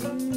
Mm-hmm.